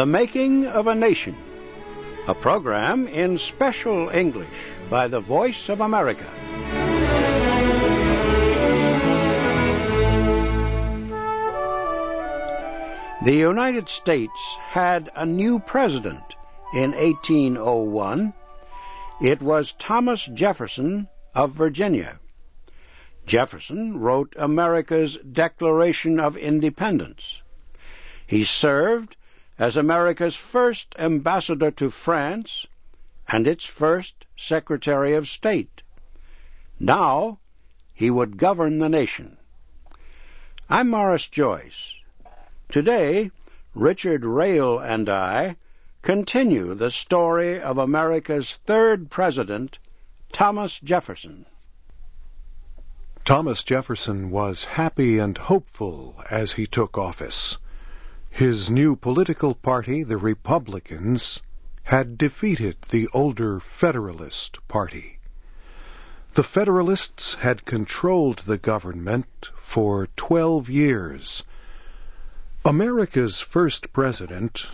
The Making of a Nation, a program in special English by the Voice of America. The United States had a new president in 1801. It was Thomas Jefferson of Virginia. Jefferson wrote America's Declaration of Independence. He served as America's first ambassador to France and its first Secretary of State. Now he would govern the nation. I'm Maurice Joyce. Today, Richard Rael and I continue the story of America's third president, Thomas Jefferson. Thomas Jefferson was happy and hopeful as he took office. His new political party, the Republicans, had defeated the older Federalist Party. The Federalists had controlled the government for twelve years. America's first president,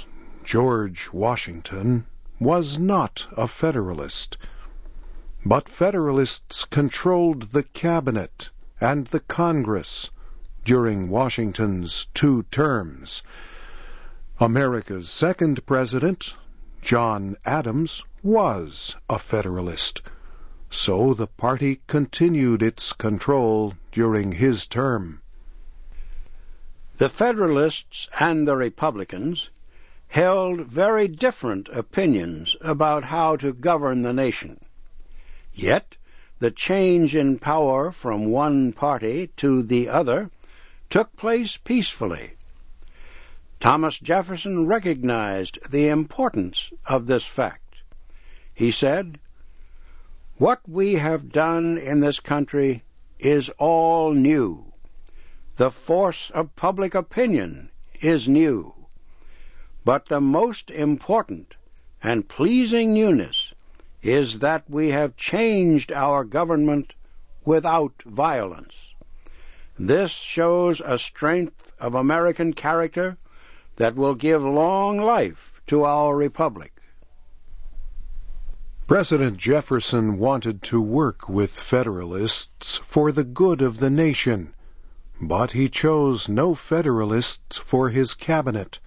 George Washington, was not a Federalist. But Federalists controlled the Cabinet and the Congress during Washington's two terms. America's second president, John Adams, was a Federalist. So the party continued its control during his term. The Federalists and the Republicans held very different opinions about how to govern the nation. Yet the change in power from one party to the other took place peacefully. Thomas Jefferson recognized the importance of this fact. He said, What we have done in this country is all new. The force of public opinion is new. But the most important and pleasing newness is that we have changed our government without violence. This shows a strength of American character that will give long life to our republic. President Jefferson wanted to work with Federalists for the good of the nation but he chose no Federalists for his cabinet.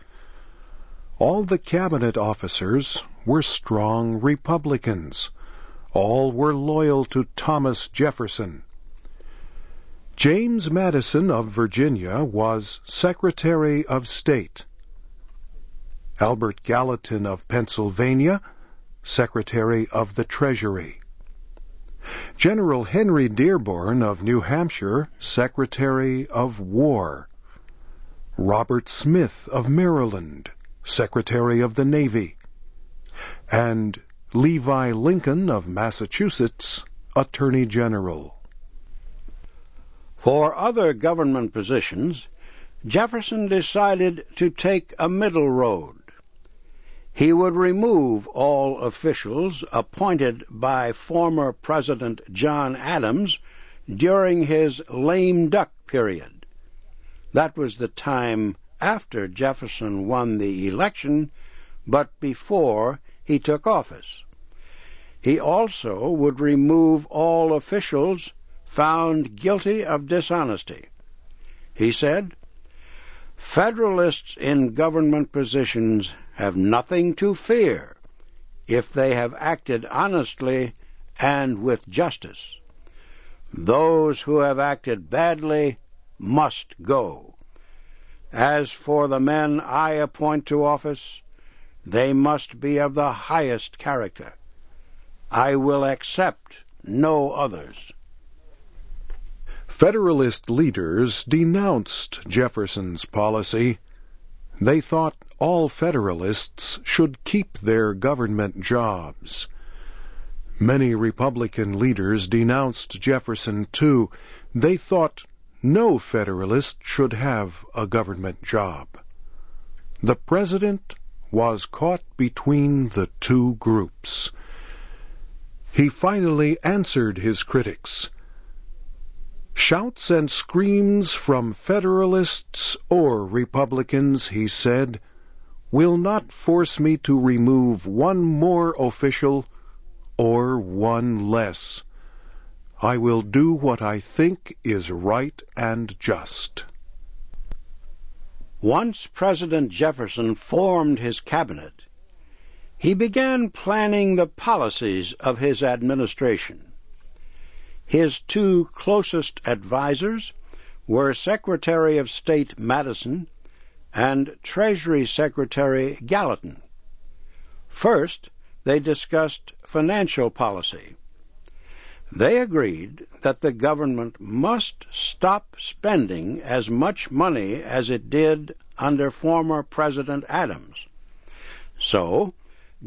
All the cabinet officers were strong Republicans. All were loyal to Thomas Jefferson. James Madison of Virginia was Secretary of State. Albert Gallatin of Pennsylvania, Secretary of the Treasury. General Henry Dearborn of New Hampshire, Secretary of War. Robert Smith of Maryland, Secretary of the Navy. And Levi Lincoln of Massachusetts, Attorney General. For other government positions, Jefferson decided to take a middle road. He would remove all officials appointed by former President John Adams during his lame duck period. That was the time after Jefferson won the election, but before he took office. He also would remove all officials found guilty of dishonesty. He said, Federalists in government positions have nothing to fear if they have acted honestly and with justice. Those who have acted badly must go. As for the men I appoint to office, they must be of the highest character. I will accept no others. Federalist leaders denounced Jefferson's policy. They thought all Federalists should keep their government jobs. Many Republican leaders denounced Jefferson too. They thought no Federalist should have a government job. The President was caught between the two groups. He finally answered his critics. Shouts and screams from Federalists or Republicans, he said, will not force me to remove one more official or one less. I will do what I think is right and just. Once President Jefferson formed his cabinet, he began planning the policies of his administration. His two closest advisers were Secretary of State Madison and Treasury Secretary Gallatin. First, they discussed financial policy. They agreed that the government must stop spending as much money as it did under former President Adams. So,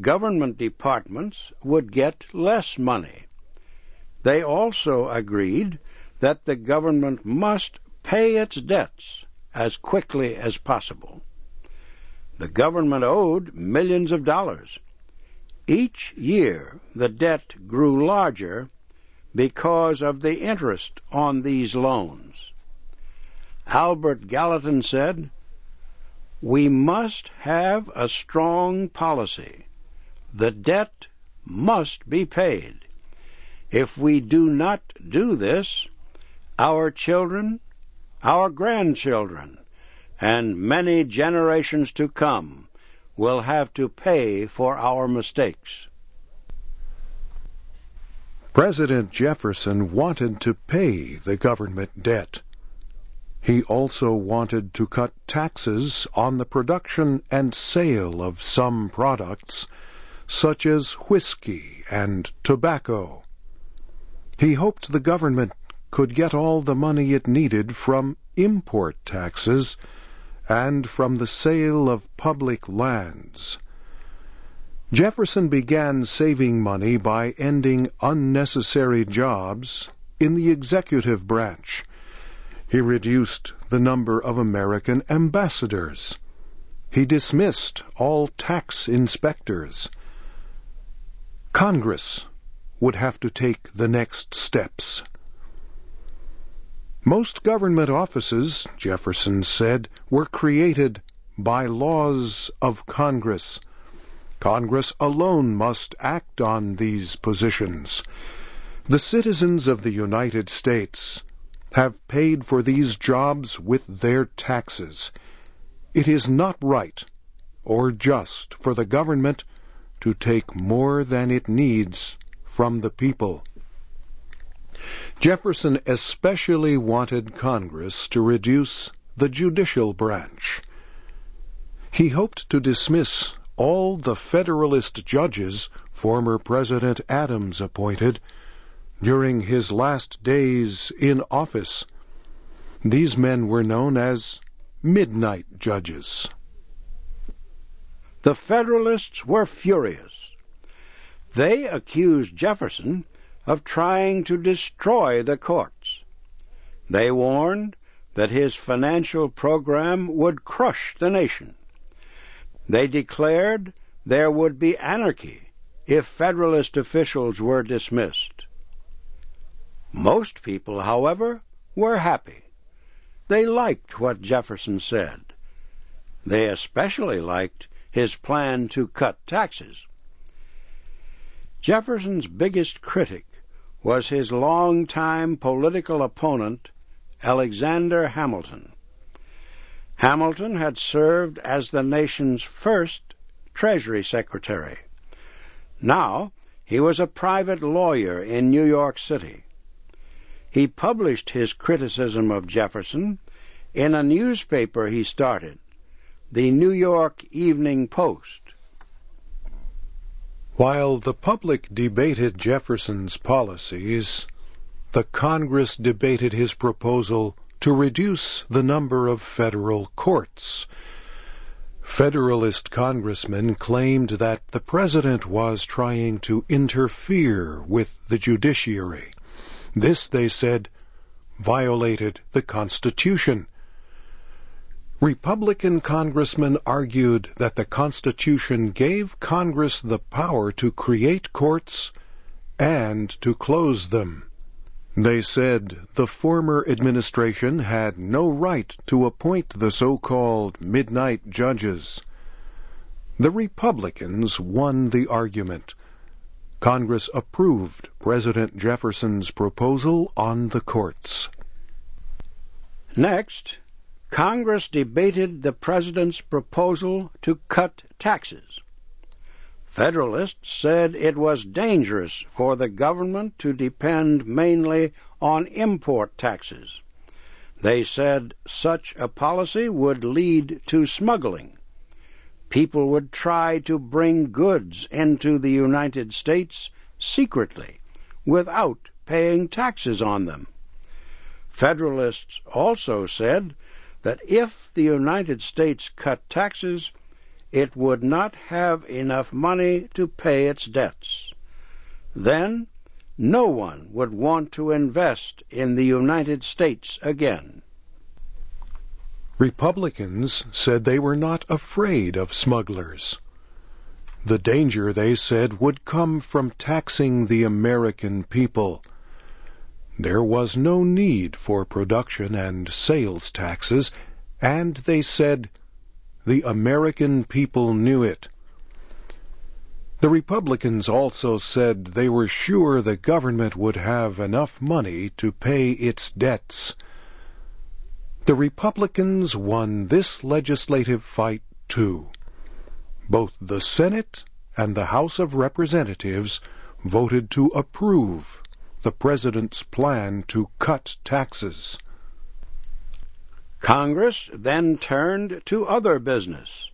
government departments would get less money. They also agreed that the government must pay its debts as quickly as possible. The government owed millions of dollars. Each year the debt grew larger because of the interest on these loans. Albert Gallatin said, We must have a strong policy. The debt must be paid. If we do not do this, our children, our grandchildren, and many generations to come will have to pay for our mistakes. President Jefferson wanted to pay the government debt. He also wanted to cut taxes on the production and sale of some products, such as whiskey and tobacco. He hoped the government could get all the money it needed from import taxes and from the sale of public lands. Jefferson began saving money by ending unnecessary jobs in the executive branch. He reduced the number of American ambassadors. He dismissed all tax inspectors. Congress would have to take the next steps. Most government offices, Jefferson said, were created by laws of Congress. Congress alone must act on these positions. The citizens of the United States have paid for these jobs with their taxes. It is not right or just for the government to take more than it needs from the people. Jefferson especially wanted Congress to reduce the judicial branch. He hoped to dismiss all the Federalist judges former President Adams appointed during his last days in office. These men were known as midnight judges. The Federalists were furious. They accused Jefferson of trying to destroy the courts. They warned that his financial program would crush the nation. They declared there would be anarchy if Federalist officials were dismissed. Most people, however, were happy. They liked what Jefferson said. They especially liked his plan to cut taxes. Jefferson's biggest critic was his longtime political opponent, Alexander Hamilton. Hamilton had served as the nation's first Treasury Secretary. Now he was a private lawyer in New York City. He published his criticism of Jefferson in a newspaper he started, the New York Evening Post. While the public debated Jefferson's policies, the Congress debated his proposal to reduce the number of federal courts. Federalist congressmen claimed that the president was trying to interfere with the judiciary. This, they said, violated the Constitution. Republican congressmen argued that the Constitution gave Congress the power to create courts and to close them. They said the former administration had no right to appoint the so-called midnight judges. The Republicans won the argument. Congress approved President Jefferson's proposal on the courts. Next, Congress debated the President's proposal to cut taxes. Federalists said it was dangerous for the government to depend mainly on import taxes. They said such a policy would lead to smuggling. People would try to bring goods into the United States secretly without paying taxes on them. Federalists also said that if the United States cut taxes, it would not have enough money to pay its debts. Then no one would want to invest in the United States again. Republicans said they were not afraid of smugglers. The danger, they said, would come from taxing the American people. There was no need for production and sales taxes, and they said the American people knew it. The Republicans also said they were sure the government would have enough money to pay its debts. The Republicans won this legislative fight too. Both the Senate and the House of Representatives voted to approve the President's plan to cut taxes. Congress then turned to other business.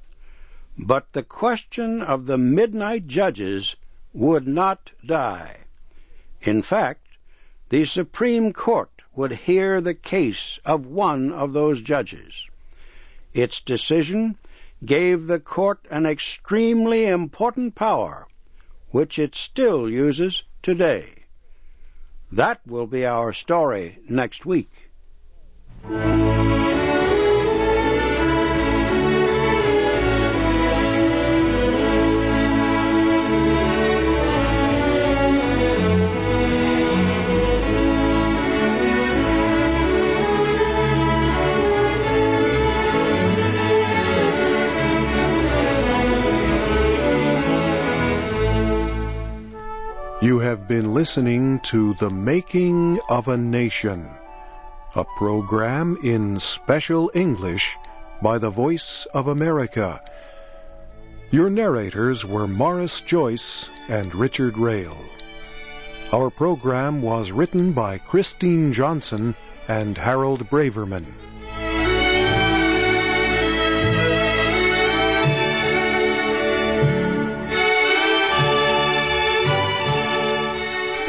But the question of the midnight judges would not die. In fact, the Supreme Court would hear the case of one of those judges. Its decision gave the court an extremely important power, which it still uses today. That will be our story next week. Listening to The Making of a Nation, a program in special English by the Voice of America. Your narrators were Maurice Joyce and Richard Rael. Our program was written by Christine Johnson and Harold Braverman.